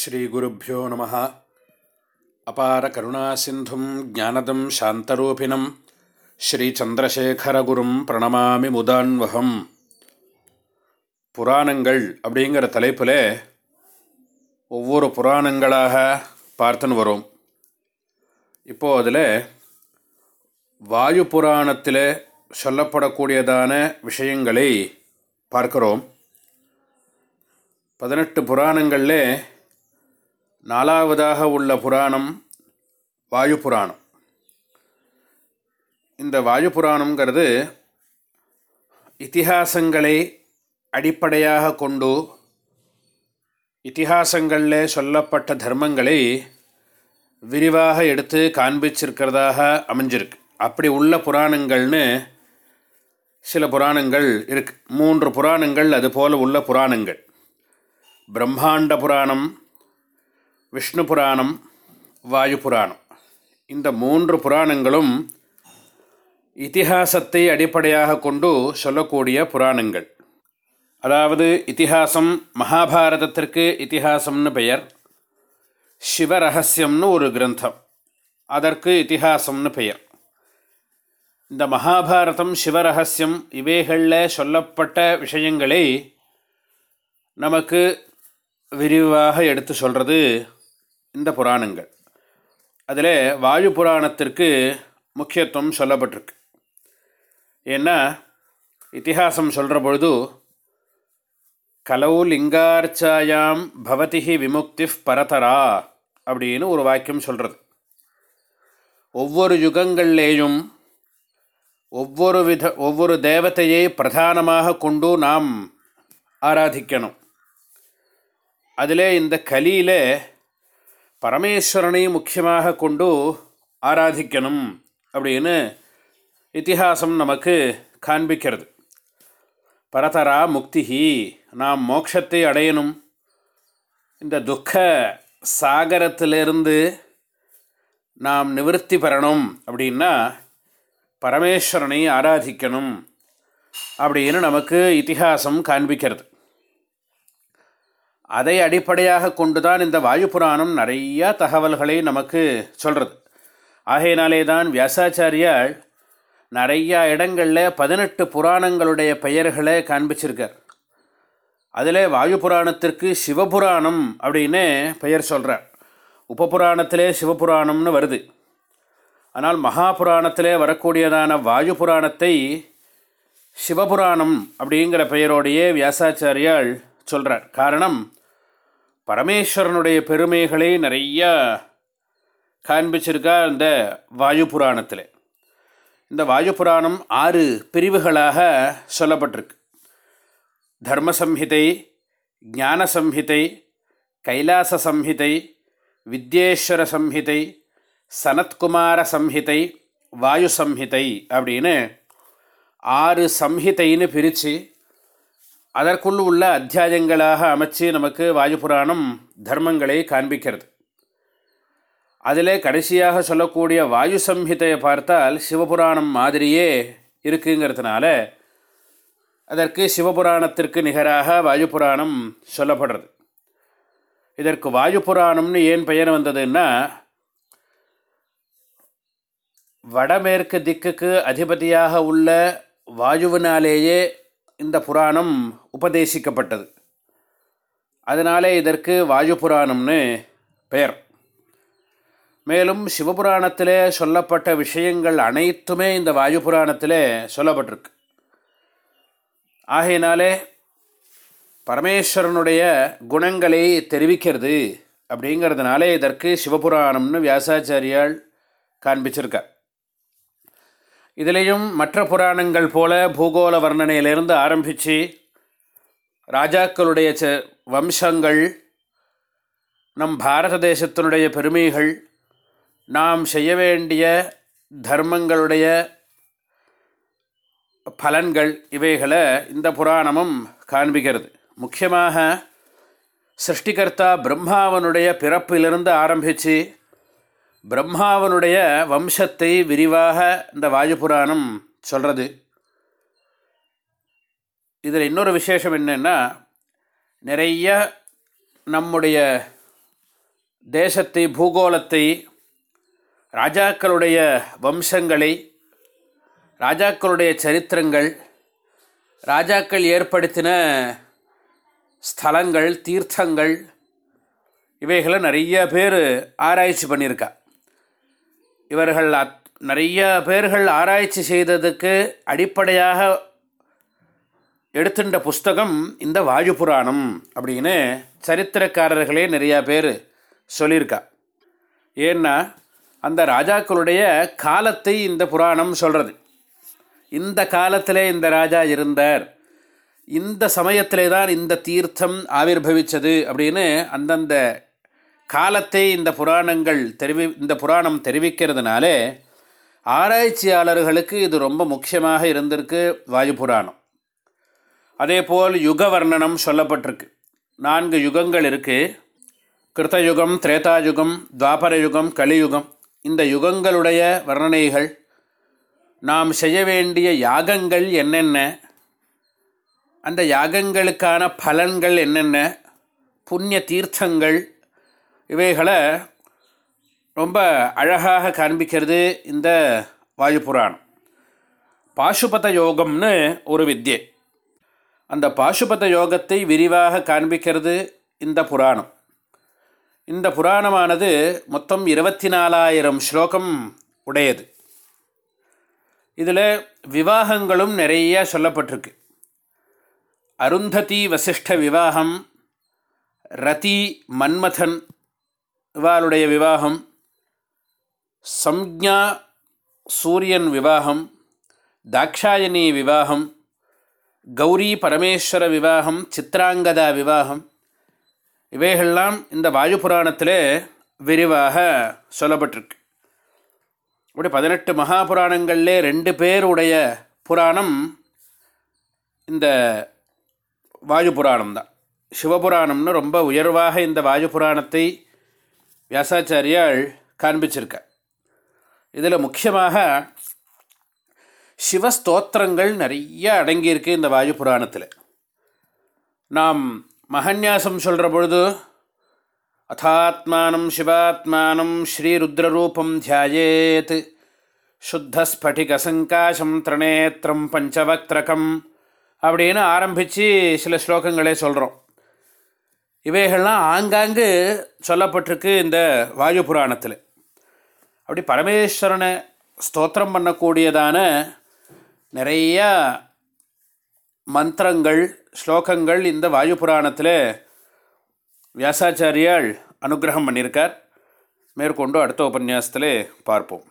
ஸ்ரீகுருப்போ நம அபார கருணாசிந்தும் ஜானதம் சாந்தரூபிணம் ஸ்ரீச்சந்திரசேகரகுரும் பிரணமாமி முதான்வகம். புராணங்கள் அப்படிங்கிற தலைப்பில் ஒவ்வொரு புராணங்களாக பார்த்துன்னு வரும். இப்போது அதில் வாயு புராணத்தில் சொல்லப்படக்கூடியதான விஷயங்களை பார்க்கிறோம். பதினெட்டு புராணங்களில் நாலாவதாக உள்ள புராணம் வாயு புராணம் இந்த வாயு புராணங்கிறது இத்திஹாசங்களை அடிப்படையாக கொண்டு இத்திஹாசங்களில் சொல்லப்பட்ட தர்மங்களை விரிவாக எடுத்து காண்பிச்சிருக்கிறதாக அமைஞ்சிருக்கு. அப்படி உள்ள புராணங்கள்னு சில புராணங்கள் இருக்கு. மூன்று புராணங்கள் அதுபோல் உள்ள புராணங்கள். பிரம்மாண்ட புராணம் விஷ்ணு புராணம் வாயு புராணம் இந்த மூன்று புராணங்களும் இத்திஹாசத்தை அடிப்படையாக கொண்டு சொல்லக்கூடிய புராணங்கள். அதாவது இத்திஹாசம் மகாபாரதத்திற்கு இத்திஹாசம்னு பெயர் சிவரகசியம்னு ஒரு கிரந்தம் அதற்கு இத்திஹாசம்னு பெயர். இந்த மகாபாரதம் சிவரகசியம் இவைகளில் சொல்லப்பட்ட விஷயங்களை நமக்கு விரிவாக எடுத்து சொல்கிறது இந்த புராணங்கள். அதில் வாயு புராணத்திற்கு முக்கியத்துவம் சொல்லப்பட்டிருக்கு. ஏன்னா இத்திஹாசம் சொல்கிற பொழுது கலவு லிங்கார்ச்சாயாம் பவதிஹி விமுக்தி பரதரா அப்படின்னு ஒரு வாக்கியம் சொல்கிறது ஒவ்வொரு யுகங்கள்லேயும் ஒவ்வொரு வித ஒவ்வொரு தேவத்தையை பிரதானமாக கொண்டு நாம் ஆராதிக்கணும். அதிலே இந்த கலியில் பரமேஸ்வரனை முக்கியமாக கொண்டு ஆராதிக்கணும் அப்படின்னு இத்திஹாசம் நமக்கு காண்பிக்கிறது. பரதரா முக்திஹி நாம் மோட்சத்தை அடையணும். இந்த துக்க சாகரத்திலிருந்து நாம் நிவர்த்தி பெறணும் அப்படின்னா பரமேஸ்வரனை ஆராதிக்கணும் அப்படின்னு நமக்கு இத்திஹாசம் காண்பிக்கிறது. அதை அடிப்படையாக கொண்டு தான் இந்த வாயு புராணம் நிறையா தகவல்களை நமக்கு சொல்கிறது ஆகையினாலே தான் வியாசாச்சாரியால் நிறையா இடங்களில் பதினெட்டு புராணங்களுடைய பெயர்களை காண்பிச்சிருக்கார். அதில் வாயு புராணத்திற்கு சிவபுராணம் அப்படின்னு பெயர் சொல்கிறார் உபபுராணத்திலே சிவபுராணம்னு வருது. ஆனால் மகாபுராணத்திலே வரக்கூடியதான வாயு புராணத்தை சிவபுராணம் அப்படிங்கிற பெயரோடையே வியாசாச்சாரியால் சொல்கிறார் காரணம் பரமேஸ்வரனுடைய பெருமைகளை நிறையா காண்பிச்சிருக்கா இந்த வாயு புராணத்தில். இந்த வாயு புராணம் ஆறு பிரிவுகளாக சொல்லப்பட்டிருக்கு. தர்ம சம்ஹிதை ஞான சம்ஹிதை கைலாச சம்ஹிதை வித்யேஸ்வர சம்ஹிதை சனத்குமார சம்ஹிதை வாயு சம்ஹிதை அப்படின்னு ஆறு சம்ஹிதைன்னு பிரித்து அதற்குள் உள்ள அத்தியாயங்களாக அமைச்சு நமக்கு வாயு புராணம் தர்மங்களை காண்பிக்கிறது. அதிலே கடைசியாக சொல்லக்கூடிய வாயு சம்ஹிதையை பார்த்தால் சிவபுராணம் மாதிரியே இருக்குங்கிறதுனால அதற்கு சிவபுராணத்திற்கு நிகராக வாயு புராணம் சொல்லப்படுறது. இதற்கு வாயு புராணம்னு ஏன் பெயர் வந்ததுன்னா வடமேற்கு திக்குக்கு அதிபதியாக உள்ள வாயுவினாலேயே இந்த புராணம் உபதேசிக்கப்பட்டது. அதனாலே இதற்கு வாயு புராணம்னு பெயர். மேலும் சிவபுராணத்திலே சொல்லப்பட்ட விஷயங்கள் அனைத்துமே இந்த வாயு புராணத்திலே சொல்லப்பட்டிருக்கு. ஆகையினாலே பரமேஸ்வரனுடைய குணங்களை தெரிவிக்கிறது அப்படிங்கிறதுனாலே இதற்கு சிவபுராணம்னு வியாசாச்சாரியால் காண்பிச்சிருக்கார். இதிலையும் மற்ற புராணங்கள் போல பூகோள வர்ணனையிலிருந்து ஆரம்பித்து ராஜாக்களுடைய ச வம்சங்கள் நம் பாரத தேசத்தினுடைய பெருமைகள் நாம் செய்ய வேண்டிய தர்மங்களுடைய பலன்கள் இவைகளை இந்த புராணமும் காண்பிக்கிறது. முக்கியமாக சிருஷ்டிகர்த்தா பிரம்மாவனுடைய பிறப்பிலிருந்து ஆரம்பித்து பிரம்மாவனுடைய வம்சத்தை விரிவாக இந்த வாயுபுராணம் சொல்கிறது இதில் இன்னொரு விசேஷம் என்னென்னா நிறைய நம்முடைய தேசத்தை பூகோளத்தை ராஜாக்களுடைய வம்சங்களை ராஜாக்களுடைய சரித்திரங்கள் ராஜாக்கள் ஏற்படுத்தின ஸ்தலங்கள் தீர்த்தங்கள் இவைகளை நிறைய பேர் ஆராய்ச்சி பண்ணியிருக்கா. இவர்கள் அத் நிறைய பேர்கள் ஆராய்ச்சி செய்ததுக்கு அடிப்படையாக எடுத்துட்ட புஸ்தகம் இந்த வாயு புராணம் அப்படின்னு சரித்திரக்காரர்களே நிறையா பேர் சொல்லியிருக்கா. ஏன்னா அந்த ராஜாக்களுடைய காலத்தை இந்த புராணம் சொல்கிறது இந்த காலத்தில் இந்த ராஜா இருந்தார். இந்த சமயத்திலே தான் இந்த தீர்த்தம் ஆவிர்வவிச்சது அப்படின்னு அந்தந்த காலத்தை இந்த புராணங்கள் தெரிவி இந்த புராணம் தெரிவிக்கிறதுனாலே ஆராய்ச்சியாளர்களுக்கு இது ரொம்ப முக்கியமாக இருந்திருக்கு வாயு புராணம். அதே போல் யுக வர்ணனம் சொல்லப்பட்டிருக்கு. நான்கு யுகங்கள் இருக்குது கிருத்தயுகம் திரேதாயுகம் துவாபர யுகம் கலியுகம். இந்த யுகங்களுடைய வர்ணனைகள் நாம் செய்ய வேண்டிய யாகங்கள் என்னென்ன? அந்த யாகங்களுக்கான பலன்கள் என்னென்ன? புண்ணிய தீர்த்தங்கள் இவைகளை ரொம்ப அழகாக காண்பிக்கிறது இந்த வாயு புராணம். பாசுபத யோகம்னு ஒரு வித்யை. அந்த பாசுபத யோகத்தை விரிவாக காண்பிக்கிறது இந்த புராணம். இந்த புராணமானது மொத்தம் இருபத்தி நாலாயிரம் ஸ்லோகம் உடையது. இதில் விவாகங்களும் நிறைய சொல்லப்பட்டிருக்கு. அருந்ததி வசிஷ்ட விவாகம் ரதி மன்மதன் இவாளுடைய விவாகம் சம்ஜா சூரியன் விவாகம் தாக்ஷாயணி விவாகம் கௌரி பரமேஸ்வர விவாகம் சித்ராங்கதா விவாகம் இவைகள்லாம் இந்த வாயு புராணத்தில் விரிவாக சொல்லப்பட்டிருக்கு. இப்படி பதினெட்டு மகாபுராணங்களிலே ரெண்டு பேருடைய புராணம் இந்த வாயு புராணம் தான் சிவபுராணம்னு ரொம்ப உயர்வாக இந்த வாயு புராணத்தை வியாசாச்சாரியால் காண்பிச்சிருக்க இதில் முக்கியமாக சிவஸ்தோத்திரங்கள் நிறைய அடங்கியிருக்கு இந்த வாயு புராணத்தில். நாம் மகன்யாசம் சொல்கிற பொழுது அதாத்மானம் சிவாத்மானம் ஸ்ரீருத்ரரூபம் தியாயேத் சுத்தஸ்படிகசங்காசம் திரணேத்திரம் பஞ்சவக்திரகம் அப்படின்னு ஆரம்பித்து சில ஸ்லோகங்களே சொல்கிறோம் இவைகள்லாம் ஆங்காங்கு சொல்லப்பட்டிருக்கு இந்த வாயு புராணத்தில். அப்படி பரமேஸ்வரனை ஸ்தோத்திரம் பண்ணக்கூடியதான நிறையா மந்திரங்கள் ஸ்லோகங்கள் இந்த வாயு புராணத்தில் வியாசாச்சாரியால் அனுகிரகம் பண்ணியிருக்கார். மேற்கொண்டு அடுத்த உபன்யாசத்தில் பார்ப்போம்.